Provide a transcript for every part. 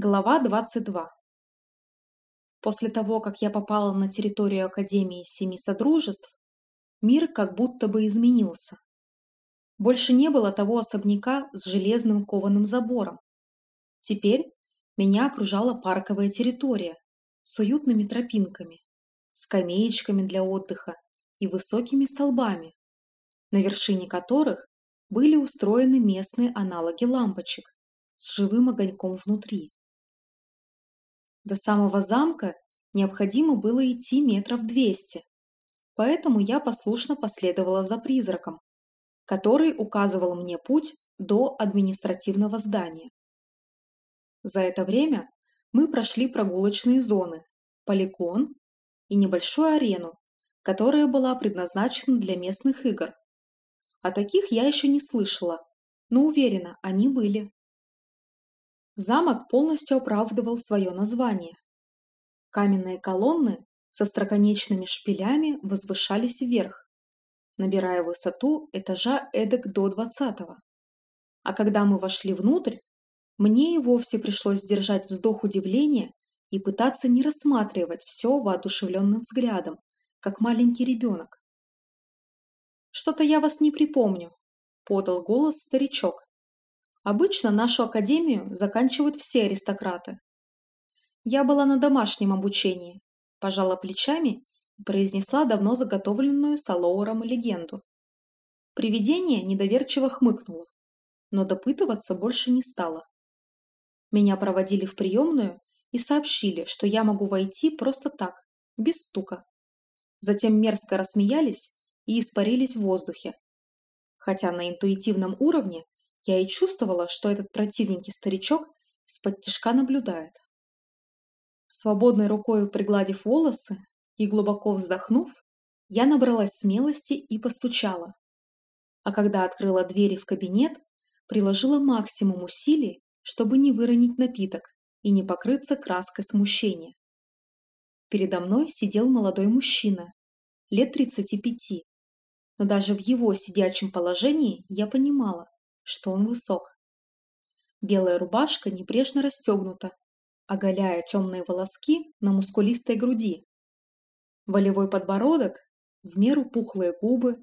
Глава 22 После того, как я попала на территорию Академии Семи Содружеств, мир как будто бы изменился. Больше не было того особняка с железным кованым забором. Теперь меня окружала парковая территория с уютными тропинками, скамеечками для отдыха и высокими столбами, на вершине которых были устроены местные аналоги лампочек с живым огоньком внутри. До самого замка необходимо было идти метров двести, поэтому я послушно последовала за призраком, который указывал мне путь до административного здания. За это время мы прошли прогулочные зоны, полигон и небольшую арену, которая была предназначена для местных игр. О таких я еще не слышала, но уверена, они были. Замок полностью оправдывал свое название. Каменные колонны со строконечными шпилями возвышались вверх, набирая высоту этажа эдак до двадцатого. А когда мы вошли внутрь, мне и вовсе пришлось сдержать вздох удивления и пытаться не рассматривать все воодушевленным взглядом, как маленький ребенок. «Что-то я вас не припомню», — подал голос старичок. Обычно нашу академию заканчивают все аристократы. Я была на домашнем обучении, пожала плечами и произнесла давно заготовленную Салоуром легенду. Привидение недоверчиво хмыкнуло, но допытываться больше не стало. Меня проводили в приемную и сообщили, что я могу войти просто так, без стука. Затем мерзко рассмеялись и испарились в воздухе. Хотя на интуитивном уровне я и чувствовала, что этот противненький старичок из-под наблюдает. Свободной рукой пригладив волосы и глубоко вздохнув, я набралась смелости и постучала. А когда открыла двери в кабинет, приложила максимум усилий, чтобы не выронить напиток и не покрыться краской смущения. Передо мной сидел молодой мужчина, лет 35, но даже в его сидячем положении я понимала, что он высок. Белая рубашка небрежно расстегнута, оголяя темные волоски на мускулистой груди. Волевой подбородок, в меру пухлые губы,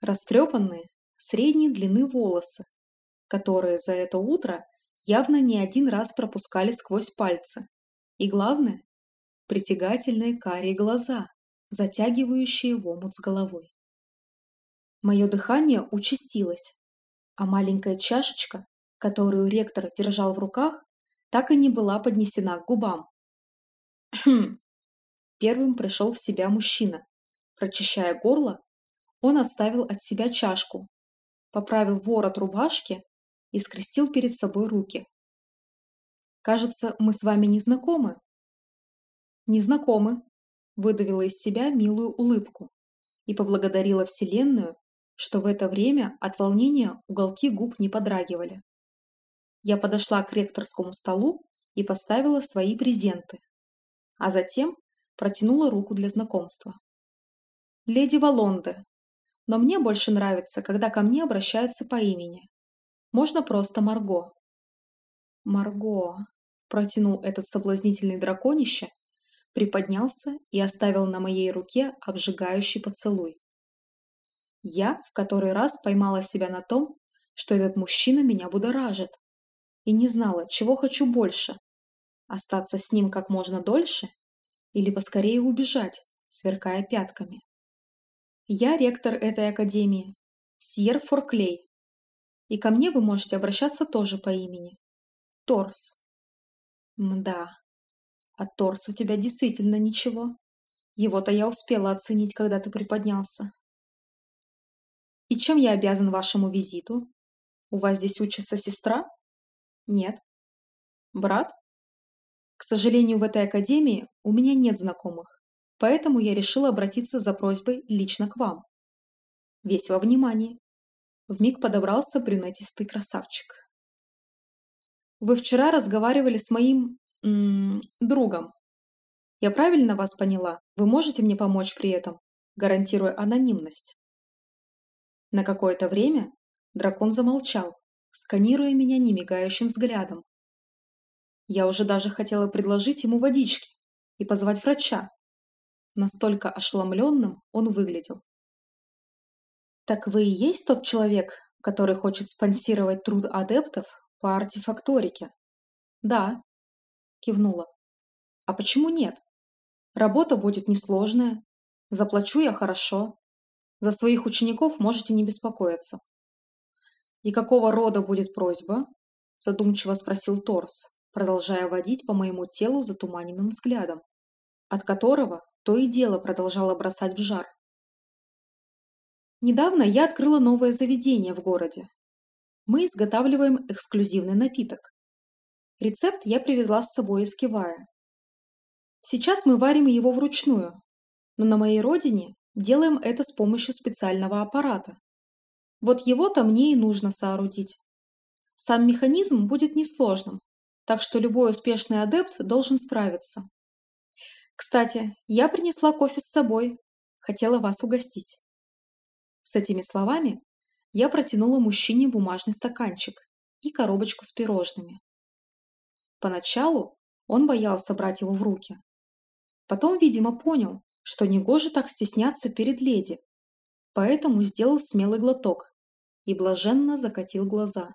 растрепанные, средней длины волосы, которые за это утро явно не один раз пропускали сквозь пальцы. И главное, притягательные карие глаза, затягивающие в омут с головой. Мое дыхание участилось, а маленькая чашечка, которую ректор держал в руках, так и не была поднесена к губам. Хм. Первым пришел в себя мужчина. Прочищая горло, он оставил от себя чашку, поправил ворот рубашки и скрестил перед собой руки. «Кажется, мы с вами не знакомы?» «Не знакомы», – выдавила из себя милую улыбку и поблагодарила Вселенную что в это время от волнения уголки губ не подрагивали. Я подошла к ректорскому столу и поставила свои презенты, а затем протянула руку для знакомства. «Леди Валонде, но мне больше нравится, когда ко мне обращаются по имени. Можно просто Марго». «Марго», – протянул этот соблазнительный драконище, приподнялся и оставил на моей руке обжигающий поцелуй. Я в который раз поймала себя на том, что этот мужчина меня будоражит. И не знала, чего хочу больше. Остаться с ним как можно дольше или поскорее убежать, сверкая пятками. Я ректор этой академии, Сьер Форклей. И ко мне вы можете обращаться тоже по имени. Торс. Мда. А Торс у тебя действительно ничего. Его-то я успела оценить, когда ты приподнялся. И чем я обязан вашему визиту? У вас здесь учится сестра? Нет. Брат? К сожалению, в этой академии у меня нет знакомых, поэтому я решила обратиться за просьбой лично к вам. Весь во внимании. Вмиг подобрался брюнетистый красавчик. Вы вчера разговаривали с моим... М -м, другом. Я правильно вас поняла? Вы можете мне помочь при этом, гарантируя анонимность? На какое-то время дракон замолчал, сканируя меня немигающим взглядом. Я уже даже хотела предложить ему водички и позвать врача. Настолько ошеломленным он выглядел. «Так вы и есть тот человек, который хочет спонсировать труд адептов по артефакторике?» «Да», — кивнула. «А почему нет? Работа будет несложная, заплачу я хорошо. За своих учеников можете не беспокоиться». «И какого рода будет просьба?» – задумчиво спросил Торс, продолжая водить по моему телу затуманенным взглядом, от которого то и дело продолжало бросать в жар. Недавно я открыла новое заведение в городе. Мы изготавливаем эксклюзивный напиток. Рецепт я привезла с собой из Кивая. Сейчас мы варим его вручную, но на моей родине делаем это с помощью специального аппарата. Вот его-то мне и нужно соорудить. Сам механизм будет несложным, так что любой успешный адепт должен справиться. Кстати, я принесла кофе с собой. Хотела вас угостить. С этими словами я протянула мужчине бумажный стаканчик и коробочку с пирожными. Поначалу он боялся брать его в руки. Потом, видимо, понял, что негоже так стесняться перед леди, поэтому сделал смелый глоток и блаженно закатил глаза.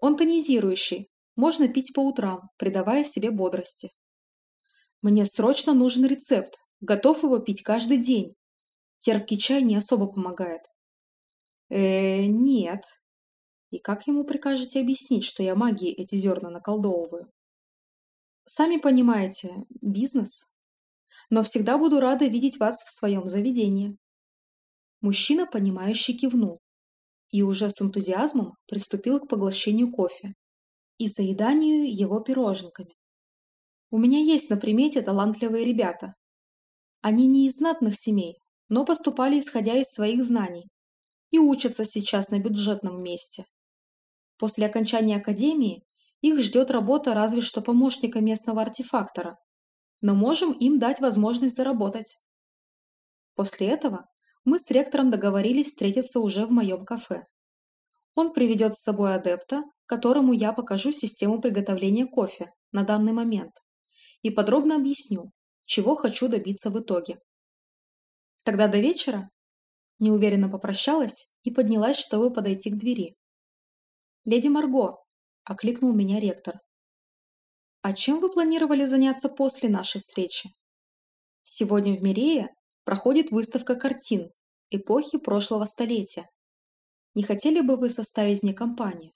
Он тонизирующий, можно пить по утрам, придавая себе бодрости. Мне срочно нужен рецепт, готов его пить каждый день. Терпкий чай не особо помогает. э нет. И как ему прикажете объяснить, что я магией эти зерна наколдовываю? Сами понимаете, бизнес. Но всегда буду рада видеть вас в своем заведении. Мужчина, понимающий, кивнул и уже с энтузиазмом приступил к поглощению кофе и заеданию его пироженками. У меня есть на примете талантливые ребята. Они не из знатных семей, но поступали исходя из своих знаний и учатся сейчас на бюджетном месте. После окончания академии их ждет работа разве что помощника местного артефактора, но можем им дать возможность заработать. После этого мы с ректором договорились встретиться уже в моем кафе. Он приведет с собой адепта, которому я покажу систему приготовления кофе на данный момент и подробно объясню, чего хочу добиться в итоге. Тогда до вечера неуверенно попрощалась и поднялась, чтобы подойти к двери. «Леди Марго!» – окликнул меня ректор. «А чем вы планировали заняться после нашей встречи?» «Сегодня в Мирее проходит выставка картин эпохи прошлого столетия. Не хотели бы вы составить мне компанию?